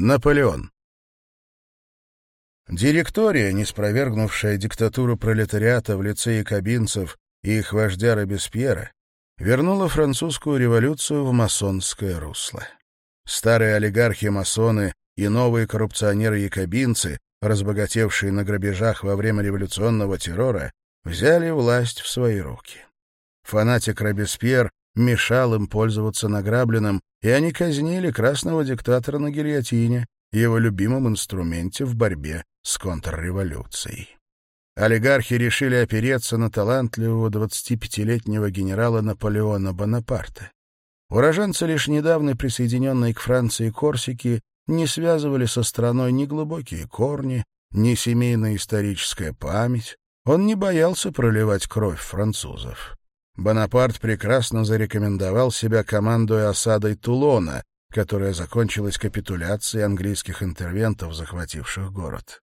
Наполеон. Директория, не спровергнувшая диктатуру пролетариата в лице якобинцев и их вождя Робеспьера, вернула французскую революцию в масонское русло. Старые олигархи-масоны и новые коррупционеры-якобинцы, разбогатевшие на грабежах во время революционного террора, взяли власть в свои руки. Фанатик Робеспьер мешал им пользоваться награбленным, и они казнили красного диктатора на гильотине, его любимом инструменте в борьбе с контрреволюцией. Олигархи решили опереться на талантливого 25-летнего генерала Наполеона Бонапарта. Уроженцы лишь недавно присоединенные к Франции Корсики не связывали со страной ни глубокие корни, ни семейная историческая память. Он не боялся проливать кровь французов. Бонапарт прекрасно зарекомендовал себя командой осадой Тулона, которая закончилась капитуляцией английских интервентов, захвативших город.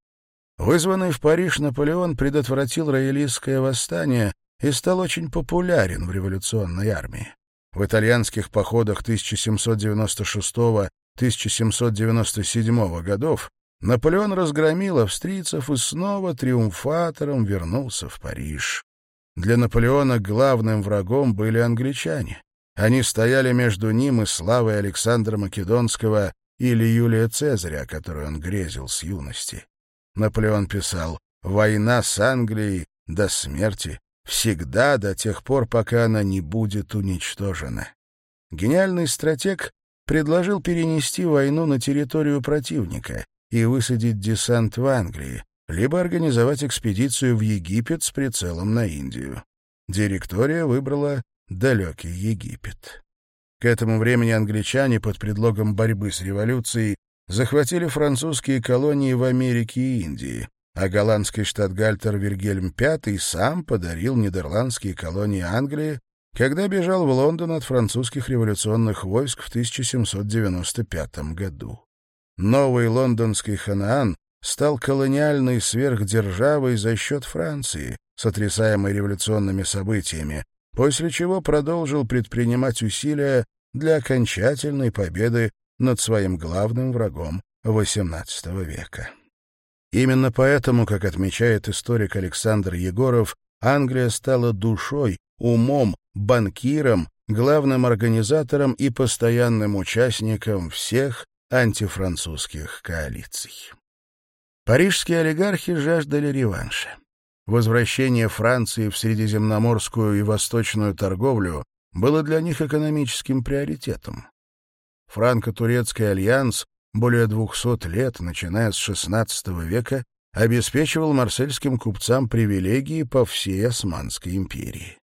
Вызванный в Париж Наполеон предотвратил роялистское восстание и стал очень популярен в революционной армии. В итальянских походах 1796-1797 годов Наполеон разгромил австрийцев и снова триумфатором вернулся в Париж. Для Наполеона главным врагом были англичане. Они стояли между ним и славой Александра Македонского или Юлия Цезаря, о которой он грезил с юности. Наполеон писал «Война с Англией до смерти, всегда до тех пор, пока она не будет уничтожена». Гениальный стратег предложил перенести войну на территорию противника и высадить десант в Англии, либо организовать экспедицию в Египет с прицелом на Индию. Директория выбрала далекий Египет. К этому времени англичане под предлогом борьбы с революцией захватили французские колонии в Америке и Индии, а голландский штатгальтер Вильгельм V сам подарил нидерландские колонии Англии, когда бежал в Лондон от французских революционных войск в 1795 году. Новый лондонский Ханаан стал колониальной сверхдержавой за счет Франции, сотрясаемой революционными событиями, после чего продолжил предпринимать усилия для окончательной победы над своим главным врагом XVIII века. Именно поэтому, как отмечает историк Александр Егоров, Англия стала душой, умом, банкиром, главным организатором и постоянным участником всех антифранцузских коалиций. Парижские олигархи жаждали реванша. Возвращение Франции в средиземноморскую и восточную торговлю было для них экономическим приоритетом. Франко-турецкий альянс более 200 лет, начиная с XVI века, обеспечивал марсельским купцам привилегии по всей Османской империи.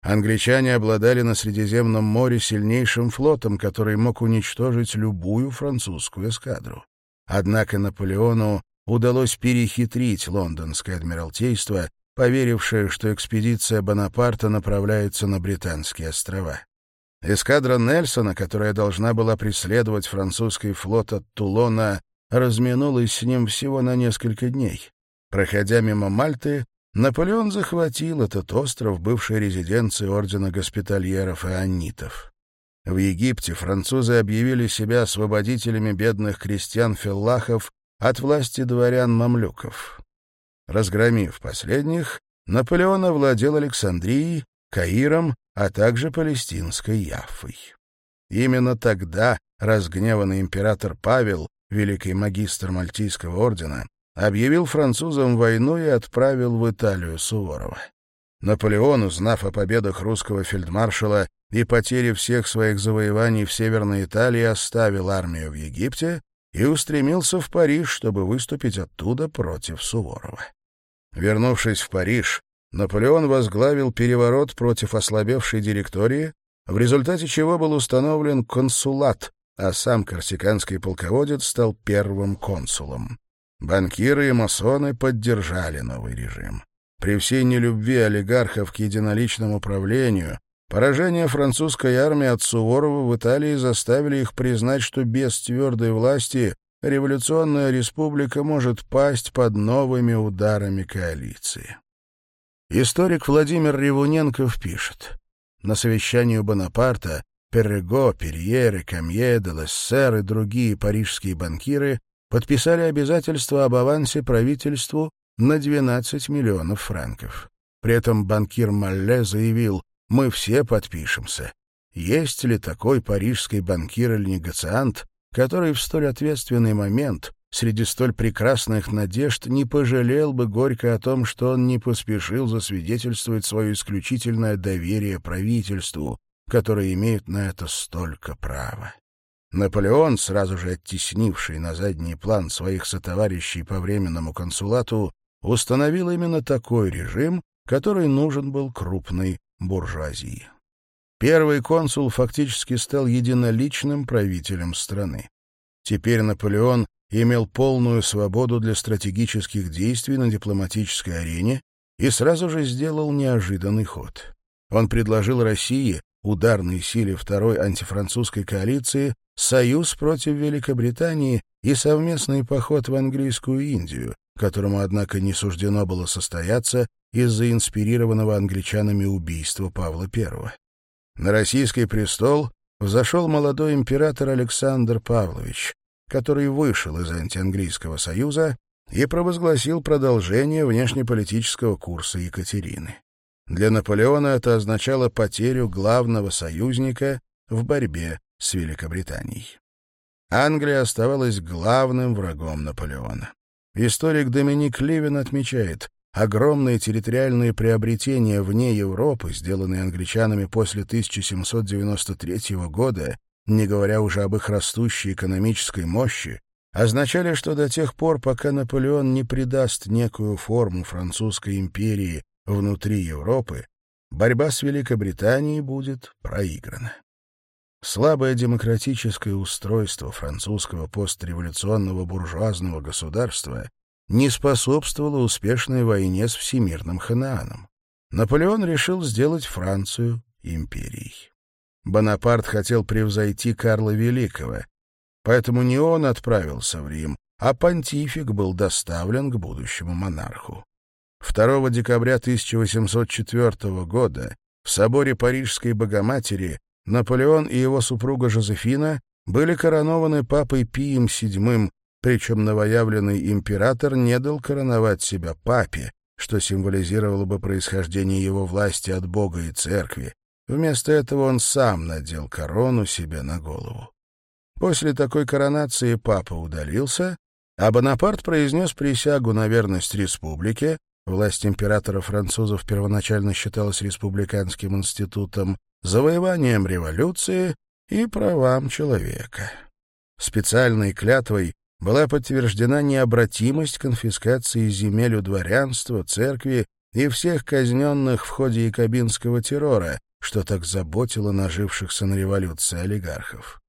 Англичане обладали на Средиземном море сильнейшим флотом, который мог уничтожить любую французскую эскадру. Однако Наполеону удалось перехитрить лондонское адмиралтейство, поверившее, что экспедиция Бонапарта направляется на Британские острова. Эскадра Нельсона, которая должна была преследовать французский флот от Тулона, разминулась с ним всего на несколько дней. Проходя мимо Мальты, Наполеон захватил этот остров бывшей резиденции ордена госпитальеров и аннитов. В Египте французы объявили себя освободителями бедных крестьян-филлахов от власти дворян-мамлюков. Разгромив последних, Наполеон овладел Александрией, Каиром, а также палестинской Яфой. Именно тогда разгневанный император Павел, великий магистр Мальтийского ордена, объявил французам войну и отправил в Италию Суворова. Наполеон, узнав о победах русского фельдмаршала и потере всех своих завоеваний в Северной Италии, оставил армию в Египте и устремился в Париж, чтобы выступить оттуда против Суворова. Вернувшись в Париж, Наполеон возглавил переворот против ослабевшей директории, в результате чего был установлен консулат, а сам корсиканский полководец стал первым консулом. Банкиры и масоны поддержали новый режим. При всей нелюбви олигархов к единоличному правлению Поражение французской армии от Суворова в Италии заставили их признать, что без твердой власти революционная республика может пасть под новыми ударами коалиции. Историк Владимир Ревуненков пишет. На совещании Бонапарта Перрего, Перьеры, Камье, Делессер и другие парижские банкиры подписали обязательство об авансе правительству на 12 миллионов франков. При этом банкир Малле заявил, мы все подпишемся. Есть ли такой парижский банкир или негациант, который в столь ответственный момент, среди столь прекрасных надежд, не пожалел бы горько о том, что он не поспешил засвидетельствовать свое исключительное доверие правительству, которое имеет на это столько права? Наполеон, сразу же оттеснивший на задний план своих сотоварищей по временному консулату, установил именно такой режим, который нужен был крупной буржуазии. Первый консул фактически стал единоличным правителем страны. Теперь Наполеон имел полную свободу для стратегических действий на дипломатической арене и сразу же сделал неожиданный ход. Он предложил России, ударной силе второй антифранцузской коалиции, союз против Великобритании и совместный поход в английскую Индию, которому, однако, не суждено было состояться из-за инспирированного англичанами убийства Павла I. На российский престол взошел молодой император Александр Павлович, который вышел из антианглийского союза и провозгласил продолжение внешнеполитического курса Екатерины. Для Наполеона это означало потерю главного союзника в борьбе с Великобританией. Англия оставалась главным врагом Наполеона. Историк Доминик Левин отмечает, огромные территориальные приобретения вне Европы, сделанные англичанами после 1793 года, не говоря уже об их растущей экономической мощи, означали, что до тех пор, пока Наполеон не придаст некую форму французской империи внутри Европы, борьба с Великобританией будет проиграна. Слабое демократическое устройство французского постреволюционного буржуазного государства не способствовало успешной войне с всемирным ханааном. Наполеон решил сделать Францию империей. Бонапарт хотел превзойти Карла Великого, поэтому не он отправился в Рим, а понтифик был доставлен к будущему монарху. 2 декабря 1804 года в соборе Парижской Богоматери Наполеон и его супруга Жозефина были коронованы папой Пием VII, причем новоявленный император не дал короновать себя папе, что символизировало бы происхождение его власти от Бога и церкви. Вместо этого он сам надел корону себе на голову. После такой коронации папа удалился, а Бонапарт произнес присягу на верность республике, власть императора французов первоначально считалась республиканским институтом, завоеванием революции и правам человека. Специальной клятвой была подтверждена необратимость конфискации земель у дворянства, церкви и всех казненных в ходе якобинского террора, что так заботило нажившихся на революции олигархов.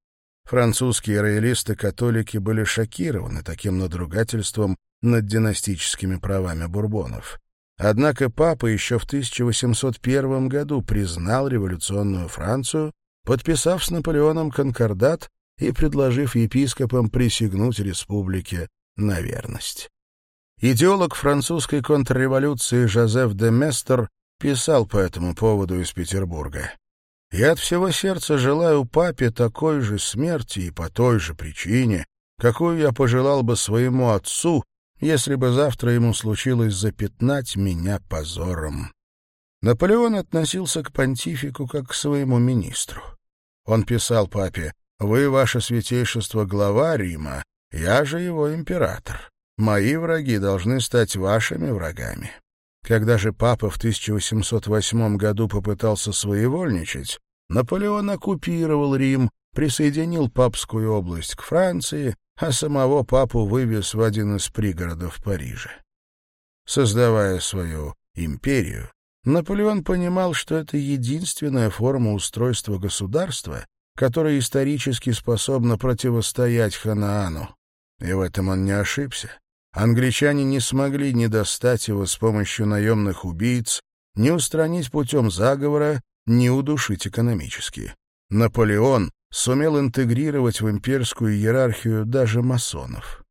Французские роялисты-католики были шокированы таким надругательством над династическими правами бурбонов. Однако папа еще в 1801 году признал революционную Францию, подписав с Наполеоном конкордат и предложив епископам присягнуть республике на верность. Идеолог французской контрреволюции Жозеф де Местер писал по этому поводу из Петербурга. «Я от всего сердца желаю папе такой же смерти и по той же причине, какую я пожелал бы своему отцу, если бы завтра ему случилось запятнать меня позором. Наполеон относился к понтифику как к своему министру. Он писал папе «Вы, ваше святейшество, глава Рима, я же его император. Мои враги должны стать вашими врагами». Когда же папа в 1808 году попытался своевольничать, Наполеон оккупировал Рим, присоединил папскую область к Франции, а самого папу вывез в один из пригородов Парижа. Создавая свою империю, Наполеон понимал, что это единственная форма устройства государства, которая исторически способна противостоять Ханаану. И в этом он не ошибся. Англичане не смогли не достать его с помощью наемных убийц, не устранить путем заговора, не удушить экономически. Наполеон сумел интегрировать в имперскую иерархию даже масонов.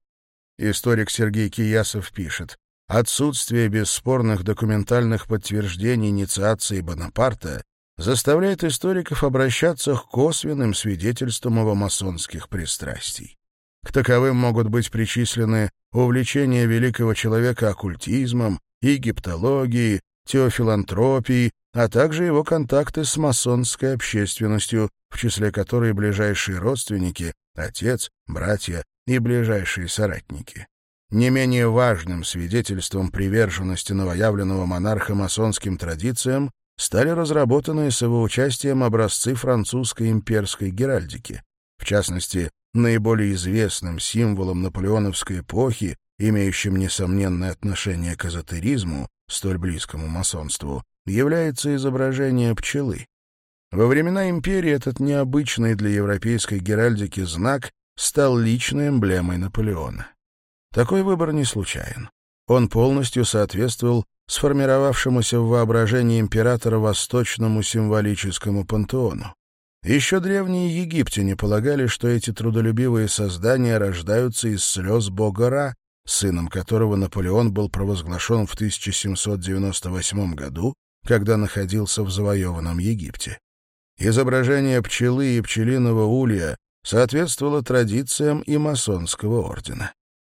Историк Сергей Киясов пишет, отсутствие бесспорных документальных подтверждений инициации Бонапарта заставляет историков обращаться к косвенным свидетельствам его масонских пристрастий. К таковым могут быть причислены увлечение великого человека оккультизмом, египтологией, теофилантропией, а также его контакты с масонской общественностью, в числе которой ближайшие родственники, отец, братья и ближайшие соратники. Не менее важным свидетельством приверженности новоявленного монарха масонским традициям стали разработанные с его участием образцы французской имперской геральдики. В частности, наиболее известным символом наполеоновской эпохи, имеющим несомненное отношение к эзотеризму, столь близкому масонству, является изображение пчелы. Во времена империи этот необычный для европейской геральдики знак стал личной эмблемой Наполеона. Такой выбор не случайен. Он полностью соответствовал сформировавшемуся в воображении императора восточному символическому пантеону. Еще древние египтяне полагали, что эти трудолюбивые создания рождаются из слез бога Ра, сыном которого Наполеон был провозглашен в 1798 году когда находился в завоеванном Египте. Изображение пчелы и пчелиного улья соответствовало традициям и масонского ордена.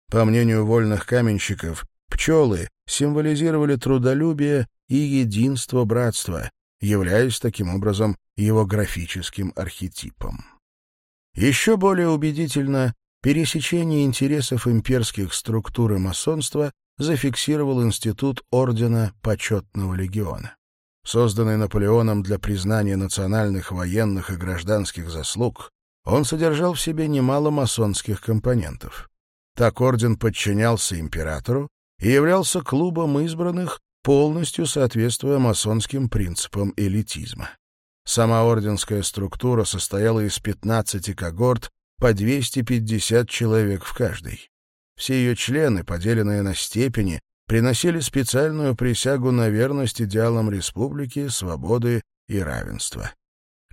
По мнению вольных каменщиков, пчелы символизировали трудолюбие и единство братства, являясь таким образом его графическим архетипом. Еще более убедительно пересечение интересов имперских структур и масонства зафиксировал институт Ордена Почетного Легиона. Созданный Наполеоном для признания национальных военных и гражданских заслуг, он содержал в себе немало масонских компонентов. Так орден подчинялся императору и являлся клубом избранных, полностью соответствуя масонским принципам элитизма. Сама орденская структура состояла из 15 когорт по 250 человек в каждой. Все ее члены, поделенные на степени, приносили специальную присягу на верность идеалам республики, свободы и равенства.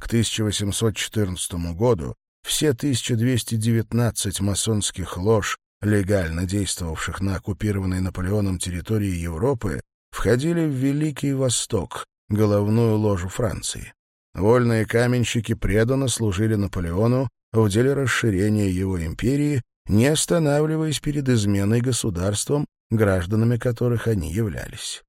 К 1814 году все 1219 масонских лож, легально действовавших на оккупированной Наполеоном территории Европы, входили в Великий Восток, головную ложу Франции. Вольные каменщики преданно служили Наполеону в деле расширения его империи не останавливаясь перед изменой государством, гражданами которых они являлись.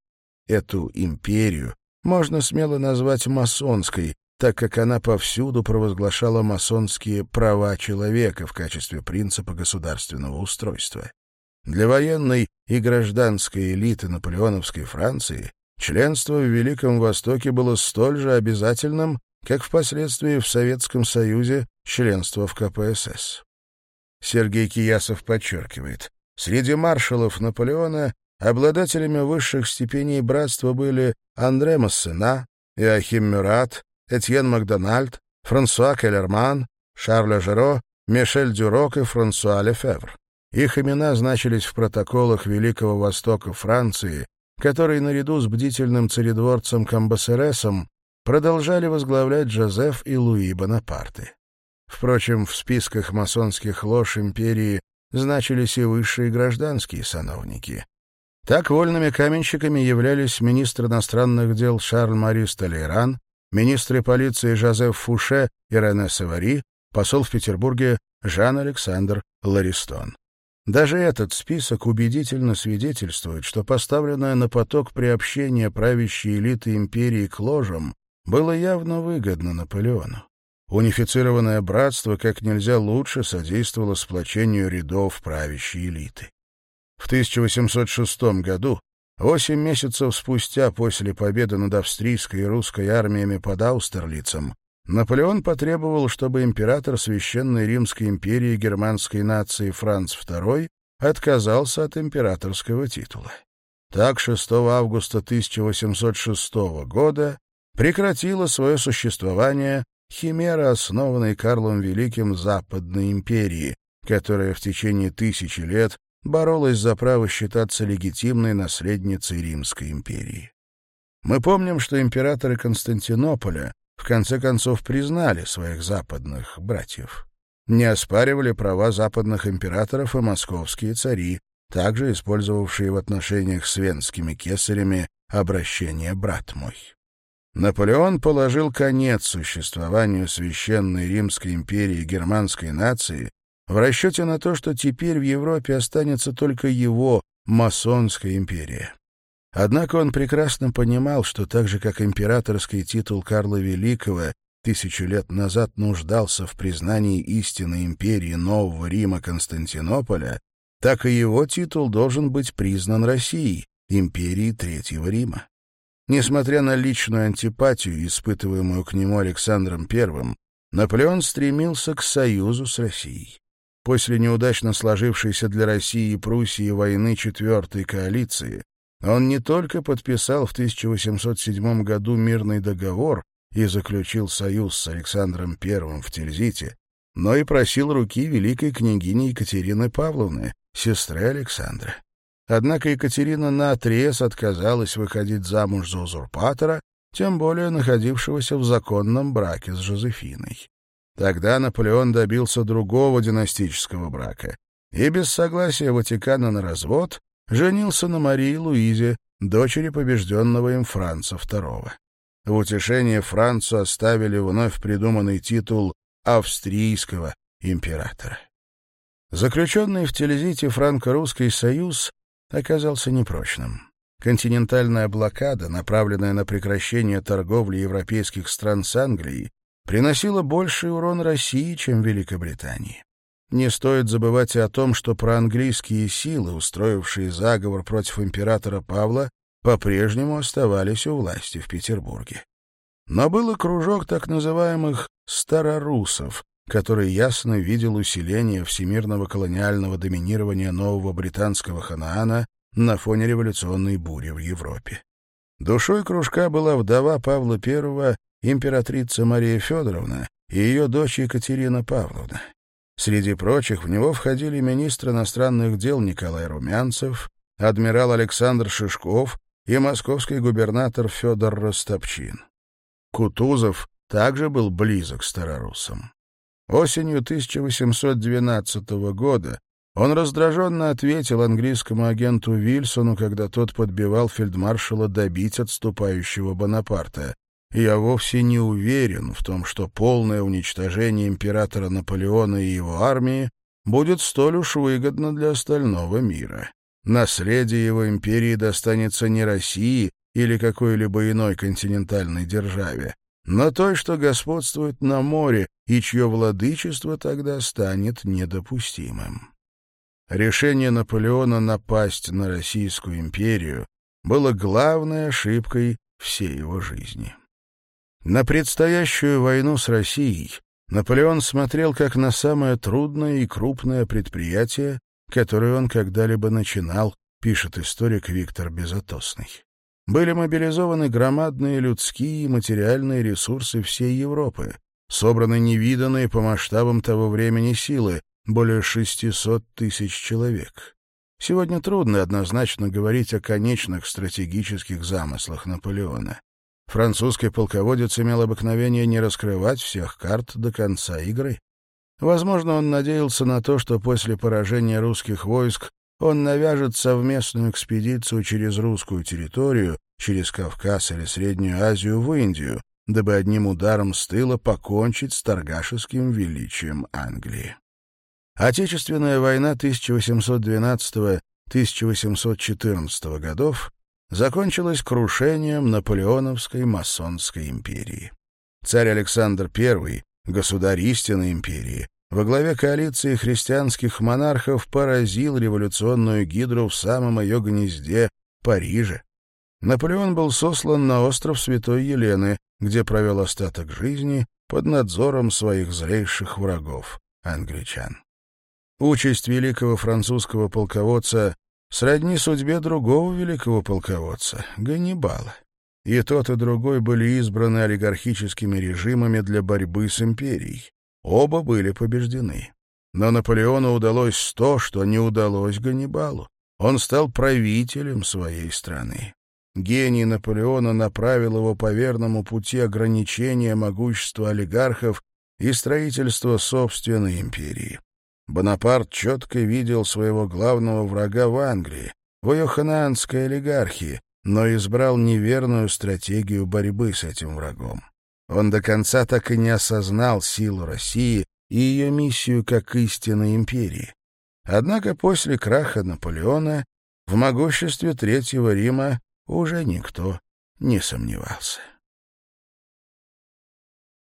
Эту империю можно смело назвать масонской, так как она повсюду провозглашала масонские права человека в качестве принципа государственного устройства. Для военной и гражданской элиты наполеоновской Франции членство в Великом Востоке было столь же обязательным, как впоследствии в Советском Союзе членство в КПСС. Сергей Киясов подчеркивает, среди маршалов Наполеона обладателями высших степеней братства были Андре Массена, Иохим Мюрат, Этьен Макдональд, Франсуа Келлерман, Шарля Жеро, Мишель Дюрок и Франсуа Лефевр. Их имена значились в протоколах Великого Востока Франции, которые наряду с бдительным царедворцем Камбасересом продолжали возглавлять Жозеф и Луи Бонапарты. Впрочем, в списках масонских лож империи значились и высшие гражданские сановники. Так вольными каменщиками являлись министр иностранных дел Шарль-Мари Столейран, министры полиции Жозеф Фуше и Рене Савари, посол в Петербурге Жан-Александр Ларистон. Даже этот список убедительно свидетельствует, что поставленное на поток приобщение правящей элиты империи к ложам было явно выгодно Наполеону унифицированное братство как нельзя лучше содействовало сплочению рядов правящей элиты. В 1806 году, восемь месяцев спустя после победы над австрийской и русской армиями под Аустерлицем, Наполеон потребовал, чтобы император Священной Римской империи германской нации Франц II отказался от императорского титула. Так 6 августа 1806 года прекратило свое существование Химера, основанной Карлом Великим Западной империи, которая в течение тысячи лет боролась за право считаться легитимной наследницей Римской империи. Мы помним, что императоры Константинополя в конце концов признали своих западных братьев. Не оспаривали права западных императоров и московские цари, также использовавшие в отношениях с венскими кесарями обращение «брат мой». Наполеон положил конец существованию Священной Римской империи и германской нации в расчете на то, что теперь в Европе останется только его масонская империя. Однако он прекрасно понимал, что так же, как императорский титул Карла Великого тысячу лет назад нуждался в признании истинной империи Нового Рима Константинополя, так и его титул должен быть признан Россией, империей Третьего Рима. Несмотря на личную антипатию, испытываемую к нему Александром I, Наполеон стремился к союзу с Россией. После неудачно сложившейся для России и Пруссии войны Четвертой коалиции он не только подписал в 1807 году мирный договор и заключил союз с Александром I в Тильзите, но и просил руки великой княгини Екатерины Павловны, сестры Александра. Однако Екатерина наотрез отказалась выходить замуж за узурпатора, тем более находившегося в законном браке с Жозефиной. Тогда Наполеон добился другого династического брака и без согласия Ватикана на развод женился на Марии Луизе, дочери побежденного им Франца II. В утешение Францу оставили вновь придуманный титул австрийского императора. Заключенный в Телезите Франко-Русский союз оказался непрочным. Континентальная блокада, направленная на прекращение торговли европейских стран с Англией, приносила больший урон России, чем Великобритании. Не стоит забывать и о том, что проанглийские силы, устроившие заговор против императора Павла, по-прежнему оставались у власти в Петербурге. Но был и кружок так называемых «старорусов», который ясно видел усиление всемирного колониального доминирования нового британского ханаана на фоне революционной бури в Европе. Душой кружка была вдова Павла I, императрица Мария Федоровна и ее дочь Екатерина Павловна. Среди прочих в него входили министр иностранных дел Николай Румянцев, адмирал Александр Шишков и московский губернатор Федор Ростопчин. Кутузов также был близок к старорусам. Осенью 1812 года он раздраженно ответил английскому агенту Вильсону, когда тот подбивал фельдмаршала добить отступающего Бонапарта. «Я вовсе не уверен в том, что полное уничтожение императора Наполеона и его армии будет столь уж выгодно для остального мира. Наследие его империи достанется не России или какой-либо иной континентальной державе, но той, что господствует на море и чье владычество тогда станет недопустимым. Решение Наполеона напасть на Российскую империю было главной ошибкой всей его жизни. На предстоящую войну с Россией Наполеон смотрел как на самое трудное и крупное предприятие, которое он когда-либо начинал, пишет историк Виктор Безотосный были мобилизованы громадные людские и материальные ресурсы всей Европы, собраны невиданные по масштабам того времени силы, более 600 тысяч человек. Сегодня трудно однозначно говорить о конечных стратегических замыслах Наполеона. Французский полководец имел обыкновение не раскрывать всех карт до конца игры. Возможно, он надеялся на то, что после поражения русских войск он навяжет совместную экспедицию через русскую территорию, через Кавказ или Среднюю Азию в Индию, дабы одним ударом с тыла покончить с торгашеским величием Англии. Отечественная война 1812-1814 годов закончилась крушением наполеоновской масонской империи. Царь Александр I, государь истинной империи, во главе коалиции христианских монархов поразил революционную гидру в самом ее гнезде — Париже. Наполеон был сослан на остров Святой Елены, где провел остаток жизни под надзором своих злейших врагов — англичан. Участь великого французского полководца сродни судьбе другого великого полководца — Ганнибала. И тот, и другой были избраны олигархическими режимами для борьбы с империей. Оба были побеждены. Но Наполеону удалось то, что не удалось Ганнибалу. Он стал правителем своей страны. Гений Наполеона направил его по верному пути ограничения могущества олигархов и строительства собственной империи. Бонапарт четко видел своего главного врага в Англии, в ее ханаанской олигархии, но избрал неверную стратегию борьбы с этим врагом. Он до конца так и не осознал силу России и ее миссию как истинной империи. Однако после краха Наполеона в могуществе Третьего Рима уже никто не сомневался.